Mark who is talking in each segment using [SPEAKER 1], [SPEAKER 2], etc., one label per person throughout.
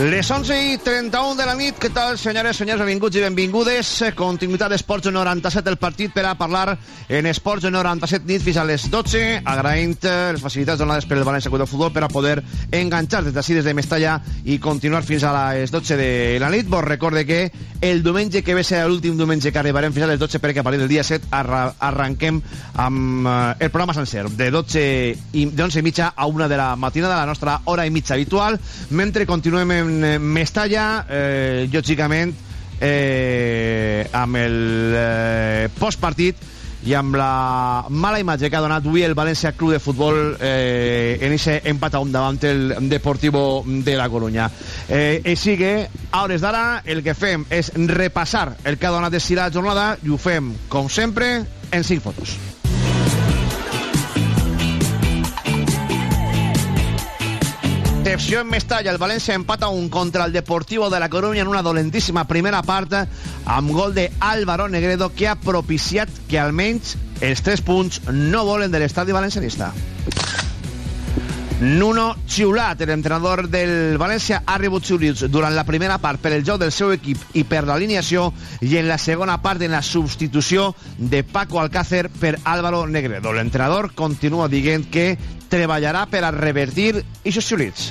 [SPEAKER 1] Les 11 i 31 de la nit, què tal, senyores, senyors, benvinguts i benvingudes. Continuïtat d'Esports 97, el partit per a parlar en Esports 97 nit fins a les 12, agraint eh, les facilitats donades per el València Club de Futbol per a poder enganxar des d'ací, des de Mestalla, i continuar fins a les 12 de la nit. Vos recorde que el diumenge que ve serà l'últim diumenge que arribarem fins a les 12 perquè a partir del dia 7 arra arranquem amb eh, el programa sencer, de 12 i de 11 i mitja a una de la matinada, la nostra hora i mitja habitual, mentre continuem en eh, Mestalla, eh, lògicament, eh, amb el eh, postpartit i amb la mala imatge que ha donat avui el València Club de Futbol eh, en aquest empat a un davant el Deportivo de la Coruña. Eh, així que, a hores d'ara, el que fem és repassar el que ha donat de si la jornada i ho fem, com sempre, en cinc fotos. Decepció en Mestalla, el València empata un contra el Deportivo de la Coruña en una dolentíssima primera part amb gol de Álvaro Negredo que ha propiciat que almenys els tres punts no volen de l'estadi valencianista. Nuno Xiulat, l'entrenador del València, ha rebut xiulits durant la primera part per el joc del seu equip i per l'alineació i en la segona part en la substitució de Paco Alcácer per Álvaro Negredo. L'entrenador continua dient que treballarà per a revertir aquests xiulits.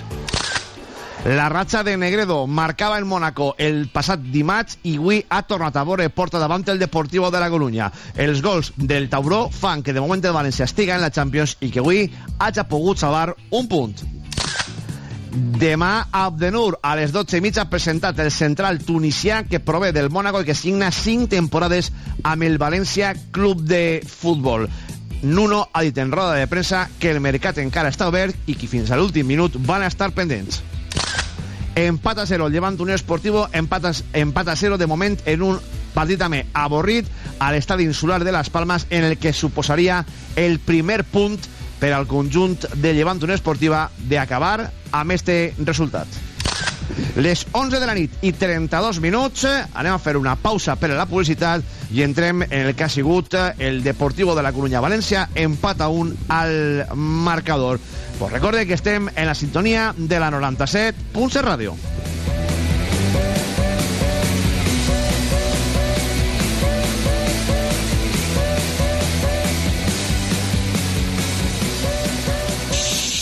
[SPEAKER 1] La ratxa de Negredo marcava el Mónaco el passat dimarts i avui ha tornat a veure porta davant el Deportivo de la Coruña. Els gols del Tauró fan que de moment el València estiga en la Champions i que avui hagi pogut salvar un punt. Demà Abdenur a les 12 i mitja ha presentat el central tunisià que prové del Mónaco i que signa 5 temporades amb el València Club de Futbol. Nuno ha dit en roda de premsa que el mercat encara està obert i que fins a l'últim minut van estar pendents. Empat a 0, el Llevant Unió Esportivo, empat a, empat a 0 de moment en un partit també avorrit a l'estadi insular de les Palmes en el que suposaria el primer punt per al conjunt de Llevant Unió Esportiva d'acabar amb este resultat. Les 11 de la nit i 32 minuts. Anem a fer una pausa per a la publicitat i entrem en el que ha sigut el Deportivo de la Coruña. València empat a un al marcador. Pues recorde que estem en la sintonia de la 97.7 Ràdio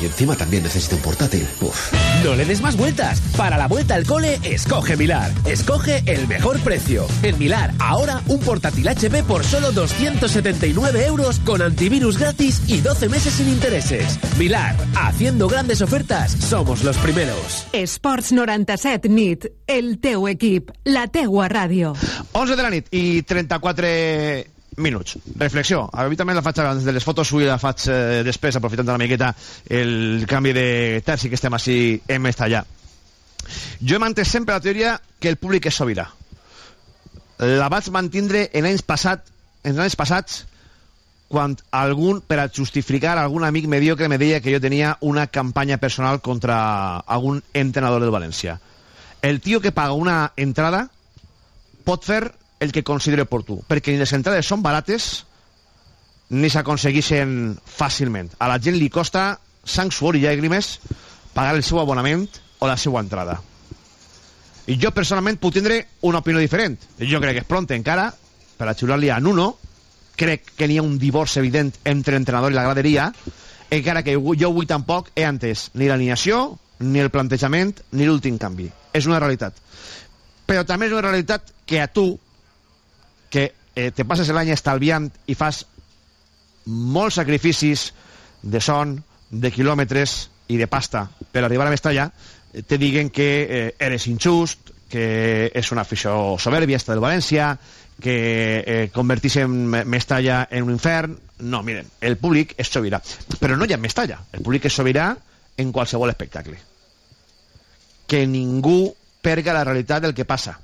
[SPEAKER 2] Y encima también necesito un portátil. Uf.
[SPEAKER 3] No le des más vueltas. Para la vuelta al cole, escoge Milar. Escoge el mejor precio. En Milar, ahora un portátil HP por solo 279 euros con antivirus gratis y 12 meses sin intereses. Milar, haciendo grandes ofertas, somos los primeros.
[SPEAKER 4] Esports 97 nit, el teu equip, la teua ràdio.
[SPEAKER 1] 11 de la nit i 34 minuts. Reflexió. Habitualment la faig abans de les fotos, avui la faig eh, després, aprofitant una miqueta el canvi de terci que estem així en Mestallà. Jo he mantès sempre la teoria que el públic és sobirà. La vaig mantindre en anys, passat, en anys passats quan algun, per a justificar algun amic mediocre me deia que jo tenia una campanya personal contra algun entrenador del València. El tio que paga una entrada pot fer el que consideri oportú, perquè ni les entrades són barates ni s'aconsegueixen fàcilment. A la gent li costa sang, suor i llàgrimes pagar el seu abonament o la seva entrada. I jo personalment puc tindre una opinió diferent. Jo crec que és pront encara per a xiular-li a Nuno. Crec que n'hi ha un divorci evident entre l'entrenador i la graderia, encara que jo avui tampoc he entès ni l'alineació, ni el plantejament, ni l'últim canvi. És una realitat. Però també és una realitat que a tu, que eh, te passes l'any estalviant i fas molts sacrificis de son, de quilòmetres i de pasta per arribar a Mestalla, te diguen que eh, eres injust, que és una afició soberbia esta del València, que eh, convertís en Mestalla en un infern. No, miren, el públic és sobirà. Però no hi ha Mestalla. El públic és sobirà en qualsevol espectacle. Que ningú perga la realitat del que passa.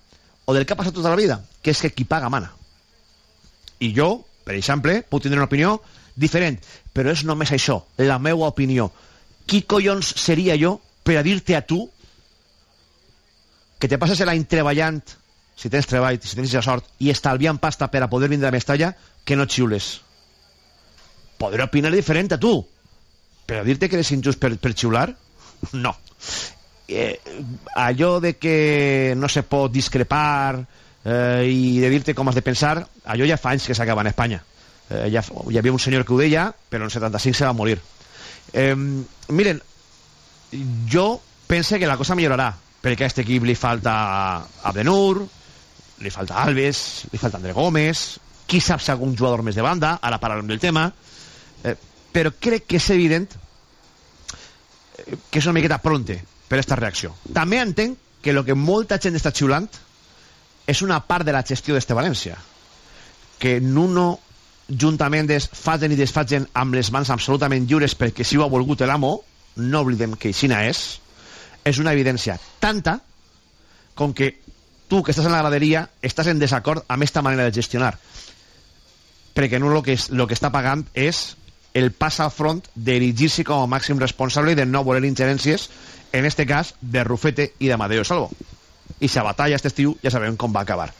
[SPEAKER 1] o del que ha passat tota la vida, que és que qui paga mana. I jo, per exemple, puc tindre una opinió diferent, però és només això, la meva opinió. Qui collons seria jo per a dir-te a tu que te passes l'any treballant, si tens treball, si tens la sort, i estalviant pasta per a poder vindre a Mestalla, que no xiules. Podré opinar diferent a tu, però dir-te que eres injust per, per xiular, no. Eh, allò de que no se pot discrepar eh, i de dir-te com has de pensar, allò ja fa anys que s'acaba en Espanya. Eh, ja, hi havia un senyor que ho deia, però en 75 se va morir. Eh, miren, jo pense que la cosa millorarà perquè a aquest equip li falta Abdenur, li falta Alves, li falta André Gómez, qui sap si algun jugador més de banda, ara parlarem del tema, eh, però crec que és evident eh, que és una miqueta pronte per aquesta reacció. També entenc que el que molta gent està xiulant és una part de la gestió d'este València. Que Nuno, juntament des facin i desfacin amb les mans absolutament lliures perquè si ho ha volgut l'amo, no oblidem que Xina és, és una evidència tanta com que tu que estàs en la graderia estàs en desacord amb aquesta manera de gestionar perquè no el que, és, lo que està pagant és el pas al front d'erigir-se com a màxim responsable i de no voler ingerències en este cas de Rufete i de Amadeo Salvo i si a batalla este estiu ja sabem com va acabar.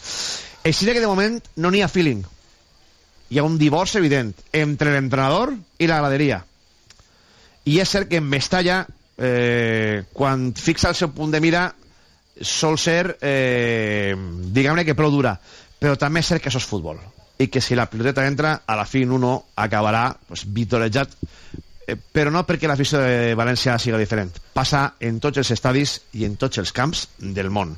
[SPEAKER 1] Així que de moment no n'hi ha feeling. Hi ha un divorci evident entre l'entrenador i la graderia i és cert que en Mestalla eh, quan fixa el seu punt de mira sol ser eh, diguem-ne que prou dura. Però també és cert que això és futbol. I que si la piloteta entra a la fi uno acabarà pues, vitorejat però no perquè l'afició de València siga diferent passa en tots els estadis i en tots els camps del món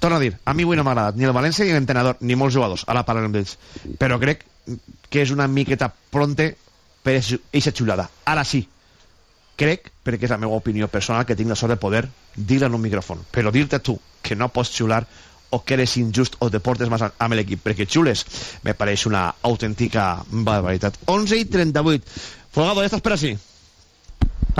[SPEAKER 1] torno a dir, a mi avui no m'ha agradat ni el València ni l'entrenador, ni molts jugadors ara parlarem d'ells, però crec que és una miqueta pronte per aquesta xulada, ara sí crec, perquè és la meva opinió personal, que tinc la sort de poder dir-la en un micròfon. Però dir-te tu que no pots xular o que eres injust o te portes més amb l'equip perquè xules, me pareix una autèntica barbaritat. 11 i 38. Folgado, ja estàs per així?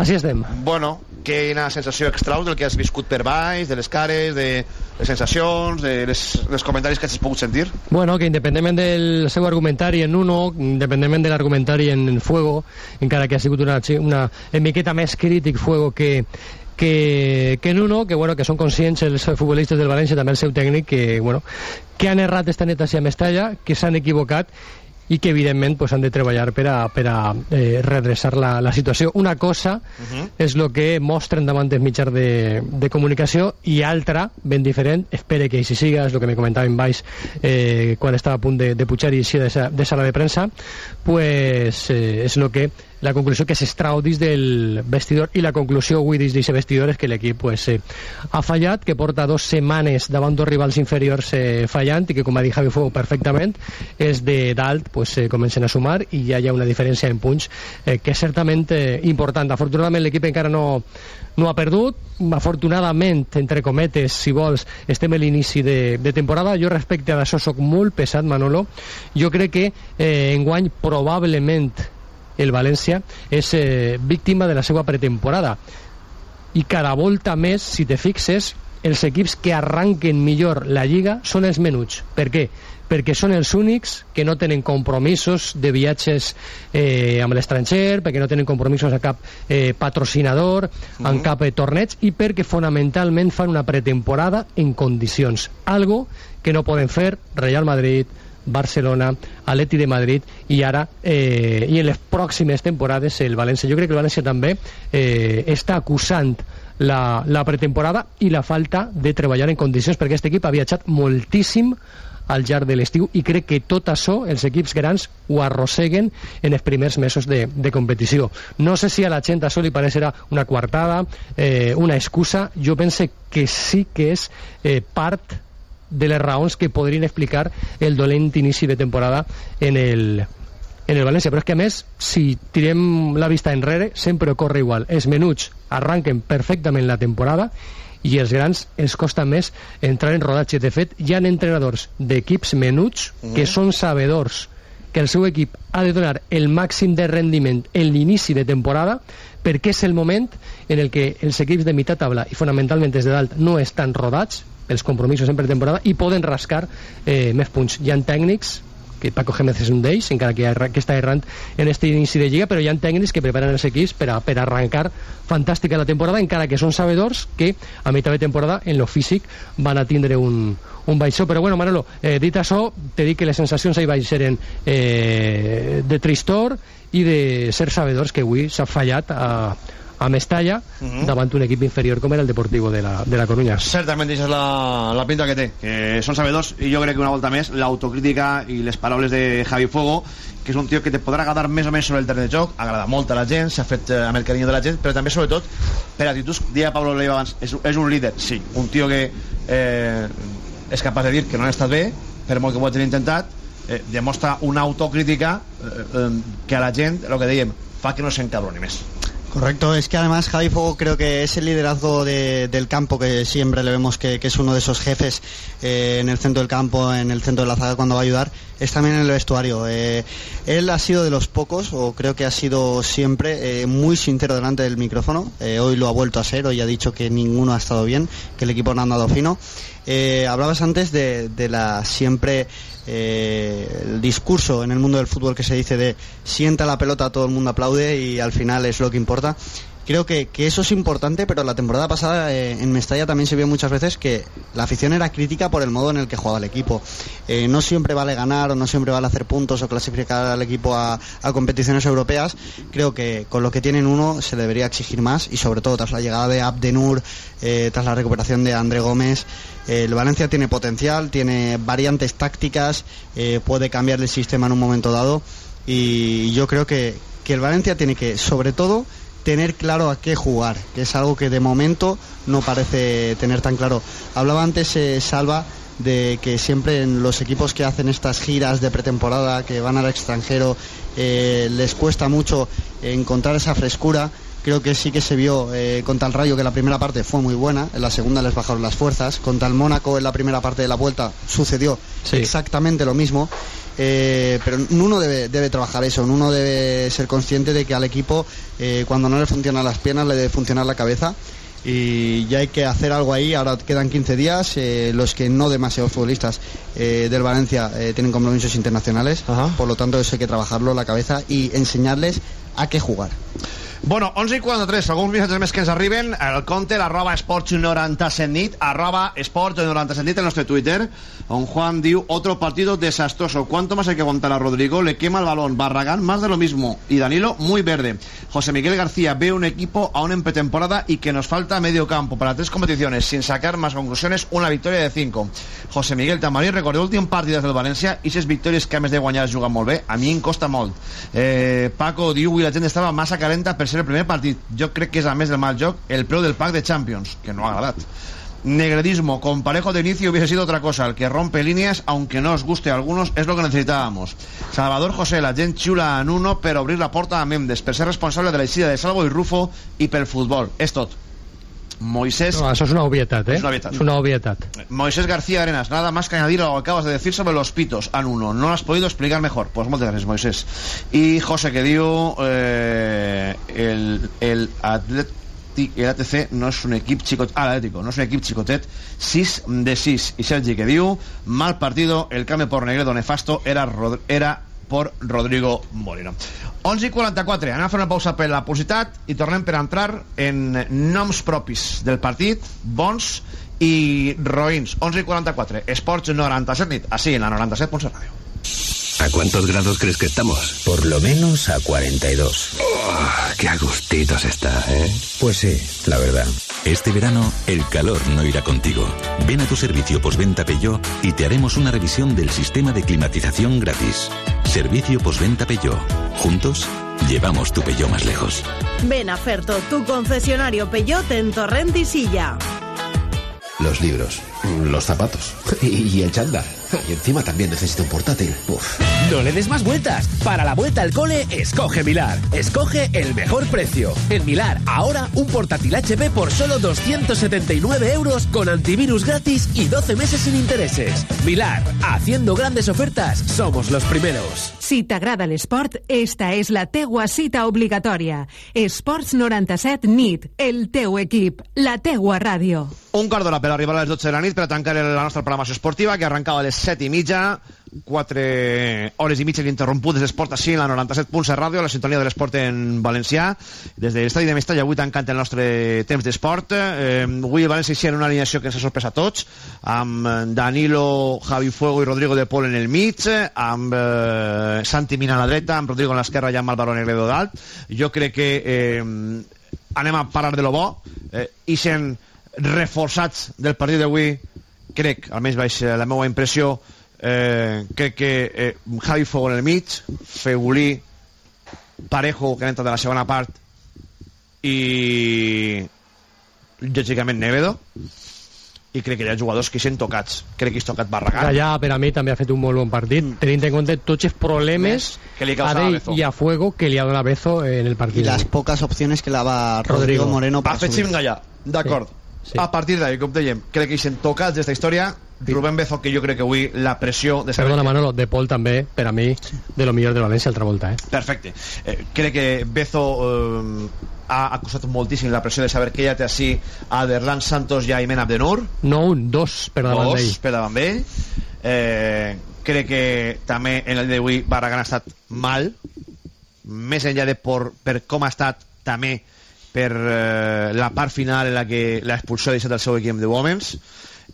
[SPEAKER 5] Així estem.
[SPEAKER 1] Bueno, quina sensació extraus del que has viscut per baix, de les cares, de les sensacions, de les, les comentaris que has pogut sentir?
[SPEAKER 5] Bueno, que independentment del seu argumentari en uno, independentment de l'argumentari en, en Fuego, encara que ha sigut una, una miqueta més crític Fuego que, que, que en uno, que, bueno, que són conscients els futbolistes del València, també el seu tècnic, que, bueno, que han errat esta neta a Mestalla, que s'han equivocat i que evidentment pues, han de treballar per a, per a eh, redreçar la, la situació. Una cosa uh -huh. és el que mostren davant dels mitjans de, de comunicació i altra, ben diferent, espere que així siga, és el que me comentava en baix eh, quan estava a punt de, de pujar i així de, de sala de premsa, pues, eh, és el que la conclusió que s'estrau dins del vestidor i la conclusió avui dins d'aquest vestidor és que l'equip pues, eh, ha fallat, que porta dos setmanes davant dos rivals inferiors eh, fallant i que com ha dit Javi Fuego perfectament és de dalt pues, eh, comencen a sumar i ja hi ha una diferència en punts eh, que és certament eh, important. Afortunadament l'equip encara no, no ha perdut, afortunadament, entre cometes, si vols, estem a l'inici de, de temporada. Jo respecte a això sóc molt pesat, Manolo. Jo crec que eh, enguany probablement el València és eh, víctima de la seva pretemporada i cada volta més, si te fixes els equips que arranquen millor la Lliga són els menuts. Per què? perquè són els únics que no tenen compromisos de viatges eh, amb l'estranger, perquè no tenen compromisos a cap eh, patrocinador, uh -huh. en cap eh, torneig, i perquè fonamentalment fan una pretemporada en condicions. Algo que no poden fer Real Madrid, Barcelona, Atleti de Madrid i ara, eh, i en les pròximes temporades el València. Jo crec que el València també eh, està acusant la, la pretemporada i la falta de treballar en condicions perquè aquest equip ha viatjat moltíssim al llarg de l'estiu i crec que tot això els equips grans ho arrosseguen en els primers mesos de, de competició. No sé si a la gent això li parecerà una coartada, eh, una excusa, jo pense que sí que és eh, part de les raons que podrien explicar el dolent inici de temporada en el, en el València, però és que a més si tirem la vista enrere sempre ocorre igual, els menuts arranquen perfectament la temporada i els grans ens costa més entrar en rodatge. De fet hi ha entrenadors d'equips menuts mm. que són sabedors que el seu equip ha de donar el màxim de rendiment en l'inici de temporada perquè és el moment en el que els equips de mitjà tabla i fonamentalment des de dalt no estan rodats els compromisos en pretemporada i poden rascar eh, més punts. Hi ha tècnics que Paco Gémez és un d'ells, encara que, que està errant en aquest inici de Lliga, però hi ha tècnics que preparen els equips per a, per a arrencar fantàstica la temporada, encara que són sabedors que a meitat de temporada en lo físic van a tindre un, un baixó, però bueno, Manolo, eh, dit això, te dic que les sensacions ahir baix eren eh, de tristor i de ser sabedors que avui s'ha fallat a, a Mestalla uh -huh. davant un equip inferior com era el Deportivo de la, de la Coruña.
[SPEAKER 1] Certament, això és la, la pinta que té, que són sabedors, i jo crec que una volta més l'autocrítica i les paraules de Javi Fuego, que és un tio que te podrà agradar més o menys sobre el terreny de joc, agrada molt a la gent, s'ha fet eh, amb el carinyo de la gent, però també, sobretot, per actituds, dia Pablo Leiva abans, és, és un líder, sí, un tio que eh, és capaç de dir que no ha estat bé, per molt que ho hagin intentat, eh, demostra una autocrítica eh, eh, que a la gent, el que dèiem, fa que no s'encabroni més.
[SPEAKER 6] Correcto, es que además Javi Fuego creo que es el liderazgo de, del campo que siempre le vemos que, es uno de esos jefes eh, en el centro del campo, en el centro de la zaga cuando va a ayudar, es también en el vestuario. Eh, él ha sido de los pocos, o creo que ha sido siempre eh, muy sincero delante del micrófono. Hoy lo ha vuelto a ser, hoy ha dicho que ninguno ha estado bien, que el equipo no ha andado fino. Eh, hablabas antes de, de la siempre eh, el discurso en el mundo del fútbol que se dice de sienta la pelota, todo el mundo aplaude y al final es lo que importa. Creo que, que eso es importante, pero la temporada pasada eh, en Mestalla también se vio muchas veces que la afición era crítica por el modo en el que jugaba el equipo. Eh, no siempre vale ganar o no siempre vale hacer puntos o clasificar al equipo a, a competiciones europeas. Creo que con lo que tienen uno se debería exigir más y sobre todo tras la llegada de Abdenur, eh, tras la recuperación de André Gómez, el Valencia tiene potencial, tiene variantes tácticas, eh, puede cambiar el sistema en un momento dado y yo creo que, que el Valencia tiene que, sobre todo, tener claro a qué jugar, que es algo que de momento no parece tener tan claro. Hablaba antes eh, Salva de que siempre en los equipos que hacen estas giras de pretemporada, que van al extranjero, eh, les cuesta mucho encontrar esa frescura. Creo que sí que se vio eh, contra el Rayo que la primera parte fue muy buena, en la segunda les bajaron las fuerzas. Contra el Mónaco en la primera parte de la vuelta sucedió
[SPEAKER 5] Sí.
[SPEAKER 6] exactamente lo mismo. Eh, pero uno debe, debe trabajar eso, uno debe ser consciente de que al equipo eh, cuando no le funcionan las piernas le debe funcionar la cabeza y ya hay que hacer algo ahí, ahora quedan 15 días, eh, los que no demasiados futbolistas eh, del Valencia eh, tienen compromisos internacionales, por lo tanto eso hay que trabajarlo la cabeza y enseñarles a qué jugar.
[SPEAKER 1] Bueno, 11 i 43, alguns missatges més que ens arriben al compte, l'arroba esports 97 nit, arroba esports 97 nit, el nostre Twitter, on Juan diu, otro partido desastroso, ¿cuánto más hay que aguantar a Rodrigo? Le quema el balón, Barragán, más de lo mismo, y Danilo, muy verde. José Miguel García ve un equipo aún en pretemporada y que nos falta medio campo para tres competiciones, sin sacar más conclusiones, una victoria de cinco. José Miguel Tamarí, recordeu l'últim partit del València, i ses victòries que a més de guanyar es molt a mi em costa molt. Eh, Paco diu, i la gent estava massa calenta per ser el primer partit. Jo crec que és, a més del mal joc, el preu del pack de Champions, que no ha agradat. Negredismo, con parejo de inicio hubiese sido otra cosa. El que rompe líneas, aunque no os guste a algunos, es lo que necesitábamos. Salvador José, la gent xula en uno per obrir la porta a Mendes, per ser responsable de la eixida de Salvo i Rufo i pel futbol. És tot. Moisés...
[SPEAKER 5] No, això és una obvietat, eh?
[SPEAKER 1] És una obvietat. Moisés García Arenas, nada más que añadir a lo que acabas de decir sobre los pitos an uno. No lo has podido explicar mejor. Pues muchas gracias, Moisés. Y José que dio eh, el, el Atleti, el ATC no és un equip xicot, ah, l'Atlético, no és un equip xicotet 6 de 6 i Sergi que diu mal partido, el cambio por Negredo nefasto era, Rod- era por Rodrigo Molino 11 i 44, anem a fer una pausa per la publicitat i tornem per entrar en noms propis del partit, bons i roïns 11 i 44, Esports 97 nit així en la 97.7 ràdio
[SPEAKER 7] ¿A cuántos grados crees que estamos?
[SPEAKER 2] Por lo menos a 42.
[SPEAKER 7] Oh, qué a gustitos está, ¿eh?
[SPEAKER 2] Pues sí, la verdad.
[SPEAKER 8] Este verano, el calor no irá contigo. Ven a tu servicio postventa Peugeot y te haremos una revisión del sistema de climatización gratis. Servicio postventa Peugeot. Juntos, llevamos tu Peugeot más lejos.
[SPEAKER 9] Ven a Ferto, tu concesionario Peugeot en Torrent y Silla.
[SPEAKER 2] Los libros, los zapatos y el chándal. Y encima también necesita un portátil. Uf.
[SPEAKER 3] No le des más vueltas. Para la vuelta al cole, escoge Milar. Escoge el mejor precio. En Milar, ahora un portátil HP por solo 279 euros con antivirus gratis y 12 meses sin intereses. Milar, haciendo grandes ofertas, somos los primeros.
[SPEAKER 4] Si t'agrada l'esport, esta és la teua cita obligatòria. Esports 97 NIT, el teu equip, la teua ràdio.
[SPEAKER 1] Un quart d'hora per arribar a les 12 de la nit per a tancar la nostra programació esportiva que arrencava a les 7 i mitja 4 hores i mitja ininterrompudes d'esport així en la 97.7 ràdio, la sintonia de l'esport en valencià. Des de l'estadi de Mestalla avui tancant el nostre temps d'esport. Eh, avui el València hi en una alineació que ens ha sorprès a tots amb Danilo, Javi Fuego i Rodrigo de Pol en el mig amb eh, Santi Mina a la dreta amb Rodrigo a l'esquerra i amb Álvaro Negredo dalt. Jo crec que eh, anem a parar de lo bo eh, i sent reforçats del partit d'avui crec, almenys vaig la meva impressió eh, crec que eh, Javi Fuego en el mig Fegulí Parejo que ha entrat de la segona part i lògicament Nevedo i crec que hi ha jugadors que s'han tocats crec que és tocat Barragán
[SPEAKER 5] Gallà per a mi també ha fet un molt bon partit mm. tenint en compte tots els problemes
[SPEAKER 1] que li
[SPEAKER 5] a
[SPEAKER 1] Bezo
[SPEAKER 5] i a Fuego que li ha donat Bezo en el
[SPEAKER 6] Y
[SPEAKER 5] partit
[SPEAKER 6] las pocas opciones que le daba Rodrigo,
[SPEAKER 5] Rodrigo.
[SPEAKER 6] Moreno
[SPEAKER 1] ha
[SPEAKER 6] para
[SPEAKER 1] fet
[SPEAKER 6] subir.
[SPEAKER 1] D'acord
[SPEAKER 5] Sí.
[SPEAKER 1] A partir d'ahí, com dèiem, crec que hi s'han tocats d'esta història Rubén Bezo, que jo crec que avui la pressió de saber
[SPEAKER 5] Perdona
[SPEAKER 1] que-
[SPEAKER 5] Manolo, De Paul també per a mi de lo millor de València altra volta eh?
[SPEAKER 1] Perfecte. Eh, crec que Bezo eh, ha acusat moltíssim la pressió de saber que ja té així a Derlan Santos i a Imen Abdenur,
[SPEAKER 5] no un, dos per davant
[SPEAKER 1] dos
[SPEAKER 5] d'ell
[SPEAKER 1] per davant d'ell. Eh, crec que també en el d'avui Barragán ha estat mal, més enllà de por, per com ha estat també per eh, la part final en la que l'expulsió ha deixat el seu equip de Womens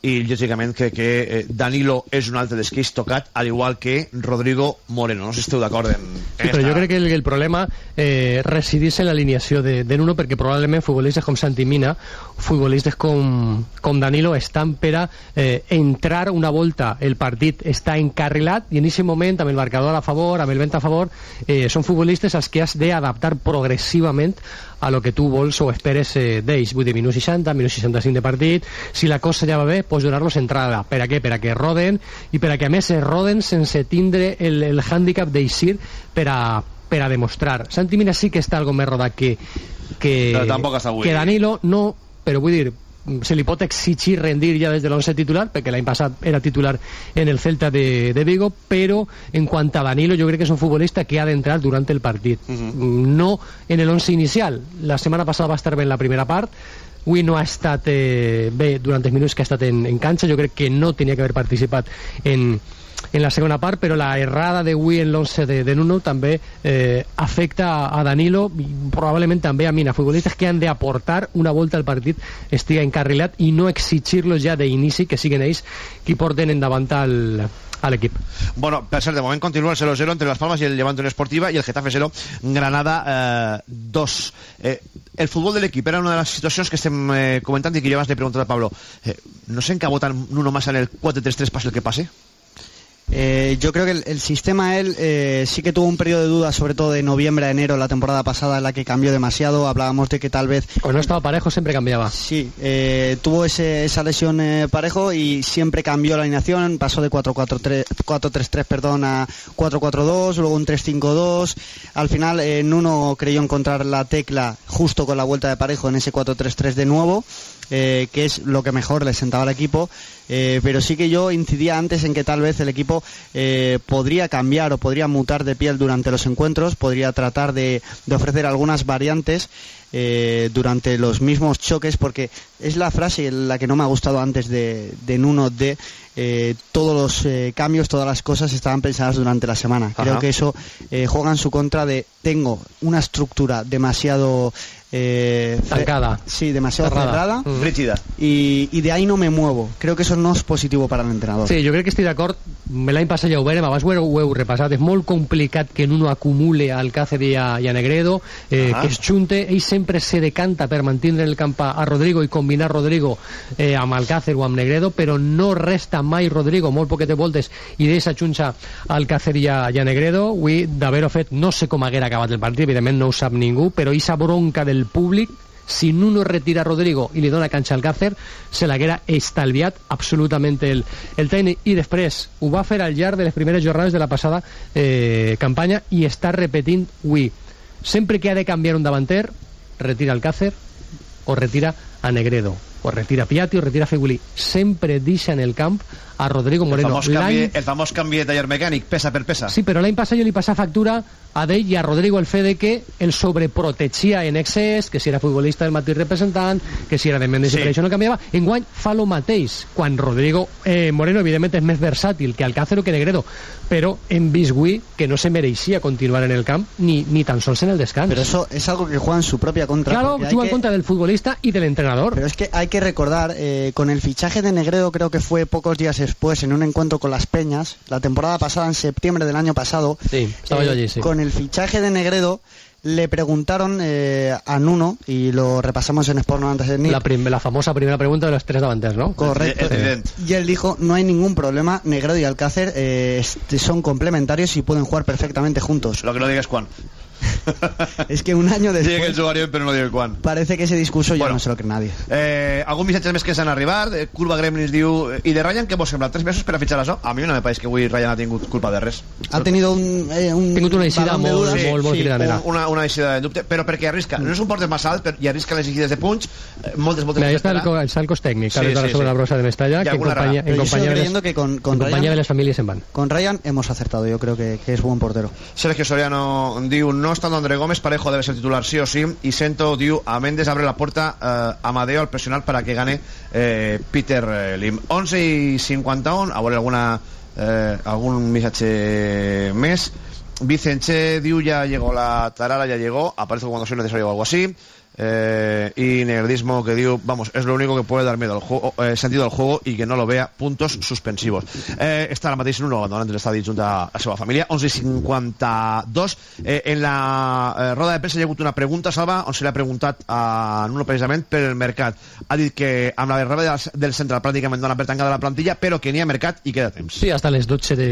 [SPEAKER 1] i lògicament crec que eh, Danilo és un altre dels que és tocat al igual que Rodrigo Moreno. No sé si esteu d'acord en, en
[SPEAKER 5] Sí, però
[SPEAKER 1] esta-
[SPEAKER 5] jo crec que el, el problema eh, residís en l'alineació de, de Nuno perquè probablement futbolistes com Santi Mina futbolistes com, com Danilo estan per a eh, entrar una volta. El partit està encarrilat i en aquest moment amb el marcador a favor, amb el vent a favor eh, són futbolistes als que has d'adaptar progressivament a lo que tu vols o esperes eh, d'ells vull dir, minut 60, minut 65 de partit. Si la cosa ja va bé, pots donar-los entrada. Per a què? Per a que roden. I per a que a més es roden sense tindre el, el hàndicap d'eixir per a, per a demostrar. Santi Mina sí que està algo més rodat que, que,
[SPEAKER 1] Però tampoc està avui.
[SPEAKER 5] que Danilo. No, però vull dir se li pot exigir rendir ja des de l'11 titular perquè l'any passat era titular en el Celta de, de Vigo però en quant a Danilo jo crec que és un futbolista que ha d'entrar durant el partit no en el 11 inicial. La setmana passada va estar bé en la primera part avui no ha estat eh, bé durant els minuts que ha estat en, en canxa jo crec que no tenia que haver participat en, en la segona part, però la errada d'avui en l'11 de, de Nuno també eh, afecta a, Danilo probablement també a Mina, futbolistes que han d'aportar una volta al partit estiga encarrilat i no exigir-los ja d'inici que siguen ells qui porten endavant al, a l'equip.
[SPEAKER 1] Bueno, per cert, de moment continua el 0-0 entre Las Palmas i el Levante Unión Esportiva i el Getafe 0, Granada eh, 2. Eh, el futbol de l'equip era una de les situacions que estem eh, comentant i que li he preguntat a Pablo. Eh, no sé en què votant Nuno Massa en el 4-3-3 pase el que pase?
[SPEAKER 6] Eh, yo creo que el, el sistema él eh, sí que tuvo un periodo de duda, sobre todo de noviembre a enero, la temporada pasada, en la que cambió demasiado. Hablábamos de que tal vez
[SPEAKER 5] Cuando no estaba parejo siempre cambiaba.
[SPEAKER 6] Sí, eh, tuvo ese, esa lesión eh, parejo y siempre cambió la alineación, pasó de 4-4-3 4-3-3 perdón, a 4-4-2, luego un 3-5-2. Al final eh, Nuno creyó encontrar la tecla justo con la vuelta de parejo en ese 4-3-3 de nuevo. eh, que es lo que mejor le sentaba al equipo, pero sí que yo incidía antes en que tal vez el equipo eh, podría cambiar o podría mutar de piel durante los encuentros, podría tratar de, de ofrecer algunas variantes eh, durante los mismos choques, porque es la frase la que no me ha gustado antes de, de Nuno de eh, todos los cambios, todas las cosas estaban pensadas durante la semana. Creo que eso juega en su contra de tengo una estructura demasiado eh,
[SPEAKER 5] Tancada.
[SPEAKER 6] Sí, demasiado
[SPEAKER 5] Cerrada.
[SPEAKER 6] cerrada.
[SPEAKER 5] Mm.
[SPEAKER 6] Y, y de ahí no me muevo. Creo que eso no es positivo para el entrenador.
[SPEAKER 5] Sí, jo crec que estic d'acord. L'any passat ja ho vèrem, abans ho heu, repassat. És molt complicat que Nuno acumule a Alcácer i a, i a Negredo, eh,
[SPEAKER 1] Ah.
[SPEAKER 5] que es junte. Ell sempre se decanta per mantenir en el camp a a Rodrigo i combinar Rodrigo eh, amb Alcácer o amb Negredo, però no resta mai Rodrigo, molt poquetes voltes, i deixa xunxa a Alcácer i a, i a Negredo. Avui, d'haver-ho fet, no sé com haguera acabat el partit, evidentment no ho sap ningú, però aquesta bronca del públic si Nuno retira Rodrigo i li dona canxa al Càcer, se l'haguera estalviat absolutament el, el tècnic. I després ho va fer al llarg de les primeres jornades de la passada eh, campanya i està repetint avui. Sempre que ha de canviar un davanter, retira el Càcer o retira a Negredo o retira Piatti o retira Fegulí. Sempre deixa en el camp a Rodrigo Moreno.
[SPEAKER 1] El famós, canvi, el de taller mecànic, peça per peça.
[SPEAKER 5] Sí, però l'any passat jo li passava factura a d'ell i a Rodrigo el fe de que el sobreprotegia en excés, que si era futbolista del mateix representant, que si era de Mendes sí. i per això no canviava. Enguany fa lo mateix, quan Rodrigo eh, Moreno evidentment és més versàtil que Alcácer o que Negredo, però hem vist avui que no se mereixia continuar en el camp ni, ni tan sols en el descans.
[SPEAKER 6] Pero eso es algo que juega en su propia contra.
[SPEAKER 5] Claro, juega en
[SPEAKER 6] que-
[SPEAKER 5] contra del futbolista y del entrenador.
[SPEAKER 6] Pero es que hay que recordar, eh, con el fichaje de Negredo, creo que fue pocos días después, en un encuentro con las Peñas, la temporada pasada, en septiembre del año pasado,
[SPEAKER 5] Sí, estaba yo allí, sí.
[SPEAKER 6] con el fichaje de Negredo, le preguntaron eh, a Nuno, y lo repasamos en Sport 97
[SPEAKER 5] La, prim- la famosa primera pregunta de los tres davanters, ¿no?
[SPEAKER 6] Correcto. Y él dijo, no hay ningún problema, Negredo y Alcácer eh, son complementarios y pueden jugar perfectamente juntos.
[SPEAKER 1] Lo que no digues quan.
[SPEAKER 6] Es que un año
[SPEAKER 1] Digue que el
[SPEAKER 6] después
[SPEAKER 1] jugaria, però no digue quan.
[SPEAKER 6] parece que ese discurso ya
[SPEAKER 1] Bueno.
[SPEAKER 6] no se lo cree nadie.
[SPEAKER 1] Eh, algun missatge més que s'han arribat eh, Curva Gremlins diu eh, i de Ryan què vos sembla? 3 mesos per a fitxar això? A mi no me pareix que avui Ryan ha tingut culpa de res
[SPEAKER 6] Ha tenido un, eh, un
[SPEAKER 5] Tingut una eixida
[SPEAKER 6] de
[SPEAKER 5] molt-
[SPEAKER 6] dudas.
[SPEAKER 5] molt- molt cridanera.
[SPEAKER 1] un- una, una eixida de dubte però perquè arrisca, no és un porter massa alt però, i arrisca les eixides de punts eh, moltes voltes
[SPEAKER 5] Mira, está el, el cos técnico,
[SPEAKER 1] Sí,
[SPEAKER 5] sí,
[SPEAKER 1] sí,
[SPEAKER 5] sobre
[SPEAKER 1] sí.
[SPEAKER 5] la brosa de Mestalla, que en compañía, en
[SPEAKER 6] Pero
[SPEAKER 5] compañía, de,
[SPEAKER 6] que con, con
[SPEAKER 5] en compañía
[SPEAKER 6] Ryan,
[SPEAKER 5] de las familias en van.
[SPEAKER 6] con Ryan hemos acertado. Yo creo que, que es buen portero.
[SPEAKER 1] Sergio Soriano diu no estando André Gómez Parejo debe ser titular sí o sí y Sento diu a Méndez abre la puerta eh, a Amadeo al presionar para que gane eh, Peter eh, Lim. 11 y 51 a alguna eh, algún missatge més Vicente diu ya llegó la tarara ya llegó aparece cuando sea necesario o algo así eh, y Negrdismo que diu vamos es lo único que puede dar miedo al juego, eh, sentido al juego y que no lo vea puntos suspensivos eh, està ara mateix Nuno abandonant l'estadi junt a la seva família 11 i 52 eh, en la eh, roda de premsa hi ha hagut una pregunta Salva on se li ha preguntat a Nuno precisament per el mercat ha dit que amb la derrota del, del central pràcticament dona per tancada la plantilla però que n'hi ha mercat i queda temps
[SPEAKER 5] Sí, hasta les 12 de,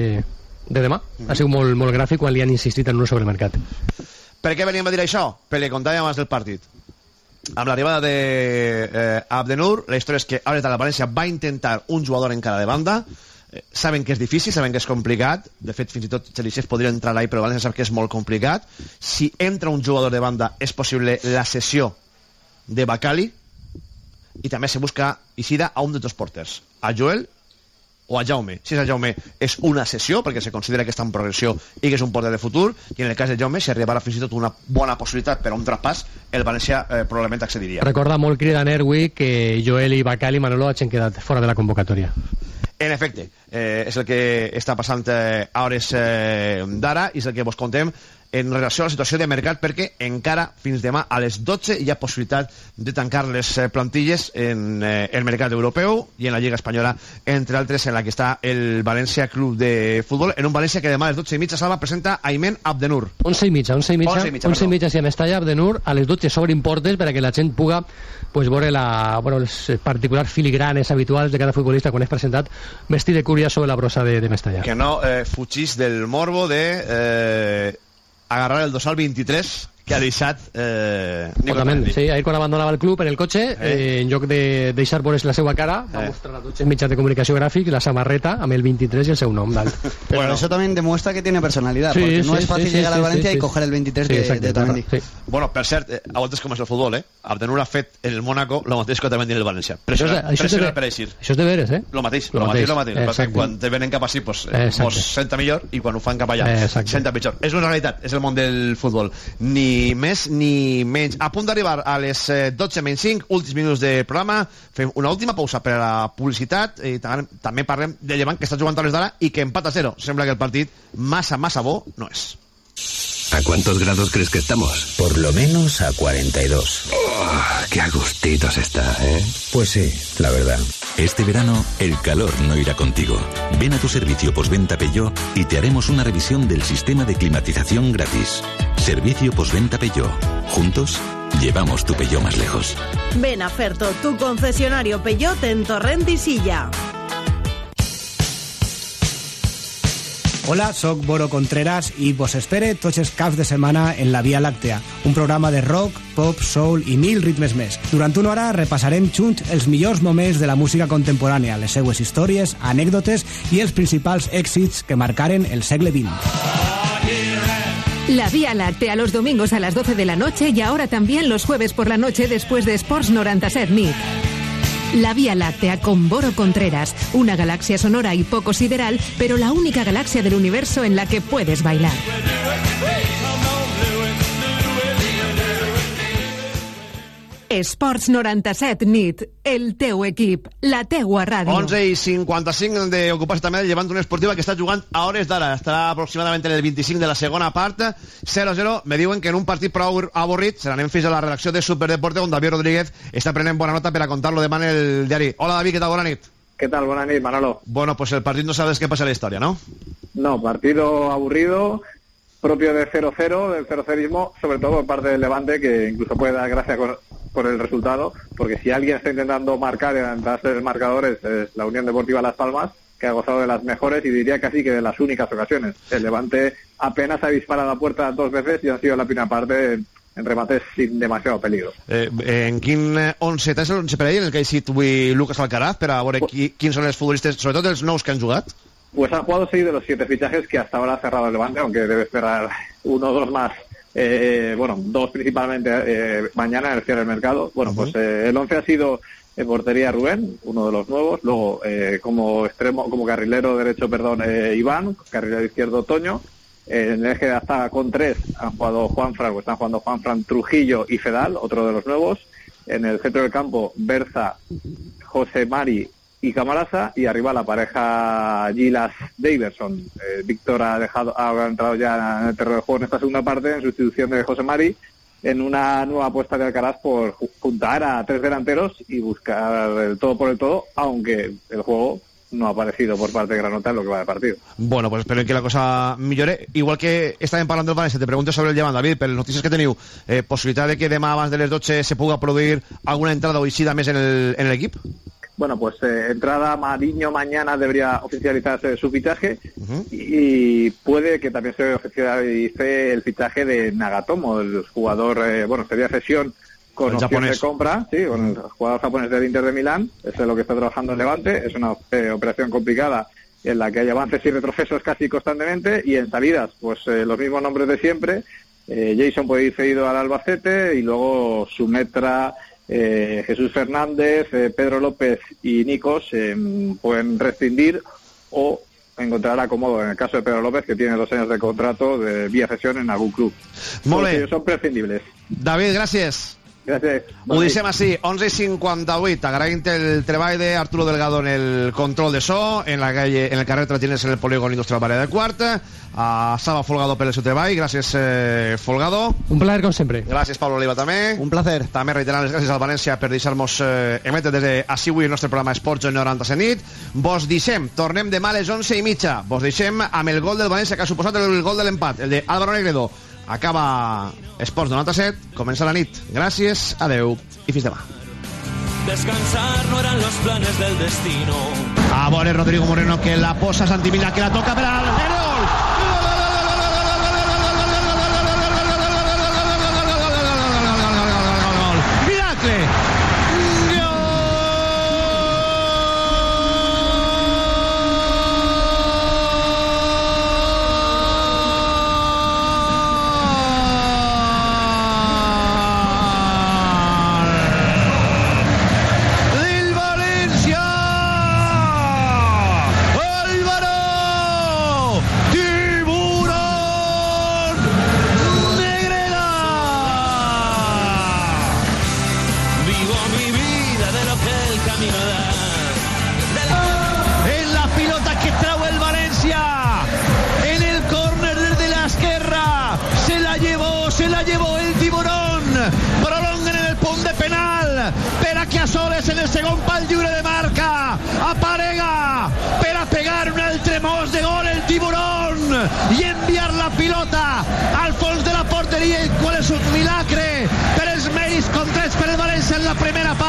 [SPEAKER 5] de demà. Ha sigut molt, molt gràfic quan li han insistit en uno sobre el mercat.
[SPEAKER 1] Per què veníem a dir això? Per li contàvem abans del partit. Amb l'arribada de eh, la història és que Ares de la València va intentar un jugador en cada de banda, eh, saben que és difícil, saben que és complicat, de fet fins i tot Xelixés podria entrar ahí, però València sap que és molt complicat. Si entra un jugador de banda és possible la sessió de Bacali. I també se busca Isida a un de dos porters, a Joel o a Jaume. Si és a Jaume, és una sessió, perquè se considera que està en progressió i que és un porter de futur, i en el cas de Jaume, si arribara fins i tot una bona possibilitat per a un traspàs, el València eh, probablement accediria.
[SPEAKER 5] Recorda molt cridaner avui que Joel i Bacal i Manolo hagin quedat fora de la convocatòria.
[SPEAKER 1] En efecte, eh, és el que està passant eh, a hores eh, d'ara i és el que vos contem en relació a la situació de mercat perquè encara fins demà a les 12 hi ha possibilitat de tancar les eh, plantilles en eh, el mercat europeu i en la Lliga Espanyola, entre altres en la que està el València Club de Futbol en un València que demà a les 12 i mitja Salva presenta Aymen Abdenur
[SPEAKER 5] 11 i mitja, 11 i mitja,
[SPEAKER 1] 11 i mitja,
[SPEAKER 5] 11 i mitja si a Mestalla de Nur, a les 12 s'obrin portes perquè la gent puga pues, veure la, bueno, les particulars filigranes habituals de cada futbolista quan és presentat vestit de cúria sobre la brossa de, de Mestalla.
[SPEAKER 1] que no eh, fugís del morbo de eh, agarrar el dorsal 23 que ha deixat eh, Nico
[SPEAKER 5] Totalment,
[SPEAKER 1] Otamendi.
[SPEAKER 5] sí, ahir quan abandonava el club en el cotxe, eh, en lloc de deixar veure la seva cara, va
[SPEAKER 1] Eh.
[SPEAKER 5] mostrar a tots els mitjans de comunicació gràfic la samarreta amb el 23 i el seu nom dalt.
[SPEAKER 6] Pero
[SPEAKER 1] Bueno.
[SPEAKER 6] eso también demuestra que tiene personalidad,
[SPEAKER 5] Sí,
[SPEAKER 6] porque no
[SPEAKER 5] sí,
[SPEAKER 6] es fácil
[SPEAKER 5] sí, sí,
[SPEAKER 6] llegar
[SPEAKER 5] sí,
[SPEAKER 6] al Valencia
[SPEAKER 5] sí,
[SPEAKER 6] y
[SPEAKER 5] sí.
[SPEAKER 6] coger el 23
[SPEAKER 5] Sí,
[SPEAKER 6] de,
[SPEAKER 5] exacte,
[SPEAKER 6] de Otamendi.
[SPEAKER 5] sí.
[SPEAKER 1] Bueno, per cert, eh, a voltes com és el futbol, eh? Abdenur ha fet en el Mónaco el mateix que també en el València.
[SPEAKER 5] Això és,
[SPEAKER 1] Pressiona,
[SPEAKER 5] això, és
[SPEAKER 1] pressiona
[SPEAKER 5] de,
[SPEAKER 1] per eixir.
[SPEAKER 5] això és de veres, eh?
[SPEAKER 1] Lo mateix,
[SPEAKER 5] Lo
[SPEAKER 1] lo mateix,
[SPEAKER 5] mateix,
[SPEAKER 1] lo mateix. Exacte. Quan te venen cap així, pues, eh, mos senta millor i quan ho fan cap allà,
[SPEAKER 5] Exacte.
[SPEAKER 1] senta pitjor. És una realitat, és el món del futbol. Ni més ni menys. A punt d'arribar a les eh, 12 menys 5, últims minuts de programa, fem una última pausa per a la publicitat i tam també parlem de Llevant, que està jugant a les d'ara i que empata a 0. Sembla que el partit massa, massa bo no és.
[SPEAKER 7] ¿A cuántos grados crees que estamos?
[SPEAKER 2] Por lo menos a 42.
[SPEAKER 7] Oh, qué a gustitos está, ¿eh?
[SPEAKER 2] Pues sí, la verdad.
[SPEAKER 8] Este verano, el calor no irá contigo. Ven a tu servicio postventa Peugeot y te haremos una revisión del sistema de climatización gratis. Servicio postventa Peugeot. Juntos, llevamos tu Peugeot más lejos.
[SPEAKER 9] Ven a Ferto, tu concesionario Peugeot en Torrent y Silla.
[SPEAKER 10] Hola, sóc Boro Contreras i vos espere tots els caps de setmana en la Via Làctea, un programa de rock, pop, soul i mil ritmes més. Durant una hora repassarem junts els millors moments de la música contemporània, les seues històries, anècdotes i els principals èxits que marcaren el segle XX.
[SPEAKER 4] La Vía Láctea los domingos a las 12 de la noche y ahora también los jueves por la noche después de Sports 97 Meet. La Vía Láctea con Boro Contreras, una galaxia sonora y poco sideral, pero la única galaxia del universo en la que puedes bailar. Esports 97 nit, el teu equip, la teua ràdio.
[SPEAKER 1] 11 i 55 d'ocupar-se també del Llevant Unió Esportiva que està jugant a hores d'ara. Estarà aproximadament en el 25 de la segona part. 0-0. Me diuen que en un partit prou avorrit se n'anem fins a la redacció de Superdeporte on David Rodríguez està prenent bona nota per a contar-lo demà en el diari. Hola David, què tal? Bona nit.
[SPEAKER 11] ¿Qué tal? Buenas noches, Manolo.
[SPEAKER 1] Bueno, pues el partido no sabes qué pasa en la historia, ¿no?
[SPEAKER 11] No, partido aburrido, propio de 0-0, del 0-0ismo, sobre todo por parte del Levante, que incluso puede dar gracia con- por el resultado, porque si alguien está intentando marcar y adelantarse el marcador es, la Unión Deportiva Las Palmas, que ha gozado de las mejores y diría casi que de las únicas ocasiones. El Levante apenas ha disparado a puerta dos veces y ha sido la primera parte en, remates sin demasiado peligro.
[SPEAKER 1] Eh, en quin eh, 11 tens l'11 per ahir en el que ha sigut Lucas Alcaraz per a veure qui, quins són els futbolistes, sobretot els nous que han jugat?
[SPEAKER 11] Pues han jugado seis de los siete fichajes que hasta ahora ha cerrado el Levante, aunque debe cerrar uno o dos más. Eh, bueno, dos principalmente eh, mañana en el cierre del mercado. Bueno, pues eh, el once ha sido en portería Rubén, uno de los nuevos. Luego, eh, como extremo, como carrilero derecho, perdón, eh, Iván. Carrilero izquierdo, Toño. Eh, en el eje de hasta con tres han jugado Juanfran, o están jugando Juanfran Trujillo y Fedal, otro de los nuevos. En el centro del campo, Berza, José Mari y Camarasa y arriba la pareja Gilas Daverson. Eh, Víctor ha dejado ha entrado ya en el terreno de juego en esta segunda parte en sustitución de José Mari en una nueva apuesta de Alcaraz por ju- juntar a tres delanteros y buscar el todo por el todo, aunque el juego no ha aparecido por parte de Granota en lo que va de partido.
[SPEAKER 1] Bueno, pues espero que la cosa millore. Igual que estàvem parlant del València, te pregunto sobre el llevant, David, per les notícies que teniu, eh, possibilitat de que demà abans de les 12 se puga produir alguna entrada o eixida més en el- en l'equip?
[SPEAKER 11] Bueno, pues eh, entrada Mariño mañana debería oficializarse su fichaje y, y puede que también se oficialice el fichaje de Nagatomo, el jugador, eh, bueno, sería cesión con
[SPEAKER 1] El
[SPEAKER 11] opción
[SPEAKER 1] japonés.
[SPEAKER 11] de compra, sí, con el jugador japonés del Inter de Milán, eso es lo que está trabajando en Levante, es una eh, operación complicada en la que hay avances y retrocesos casi constantemente y en salidas, pues eh, los mismos nombres de siempre, eh, Jason puede ir cedido al Albacete y luego Sumetra, eh, Jesús Fernández, eh, Pedro López y Nicos eh, pueden rescindir o encontrar acomodo en el caso de Pedro López que tiene dos años de contrato de vía cesión en algún club. Ellos son prescindibles.
[SPEAKER 1] David, gràcies.
[SPEAKER 11] Gràcies.
[SPEAKER 1] Ho deixem així, 11 i 58, agraint el treball d'Arturo Delgado en el control de so, en, la calle, en el carrer Tratines en el polígon industrial Varea de Quart, a Saba Folgado per el seu treball, gràcies eh, Folgado.
[SPEAKER 5] Un placer com sempre.
[SPEAKER 1] Gràcies Pablo Oliva també.
[SPEAKER 6] Un placer.
[SPEAKER 1] També reiterant les gràcies al València per deixar-nos eh, emetre des de així avui el nostre programa Esports en 90 nit. Vos deixem, tornem demà a les 11 i mitja. Vos deixem amb el gol del València que ha suposat el gol de l'empat, el de Álvaro Negredo. Acaba Esports 97, comença la nit. Gràcies, adeu i fins demà.
[SPEAKER 12] Descansar no eran los planes del destino.
[SPEAKER 1] A veure Rodrigo Moreno que la posa Santi Vila, que la toca per En la pilota que trau el Valencia. En el córner desde la esquerra. Se la llevó, se la llevó el tiburón. Prolonguen en el punt de penal. Per a soles en el segon pal lliure de marca. Aparega per a pegar un altre mos de gol el tiburón. I enviar la pilota al fons de la porteria, el qual és un milagre per els mèrits contrets per el València en la primera part.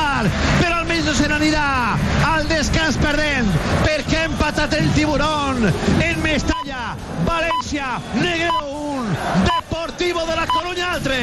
[SPEAKER 1] dirà al descans perdent perquè ha empatat el tiburón en Mestalla, València, Negueu 1, Deportivo de la Coruña altre.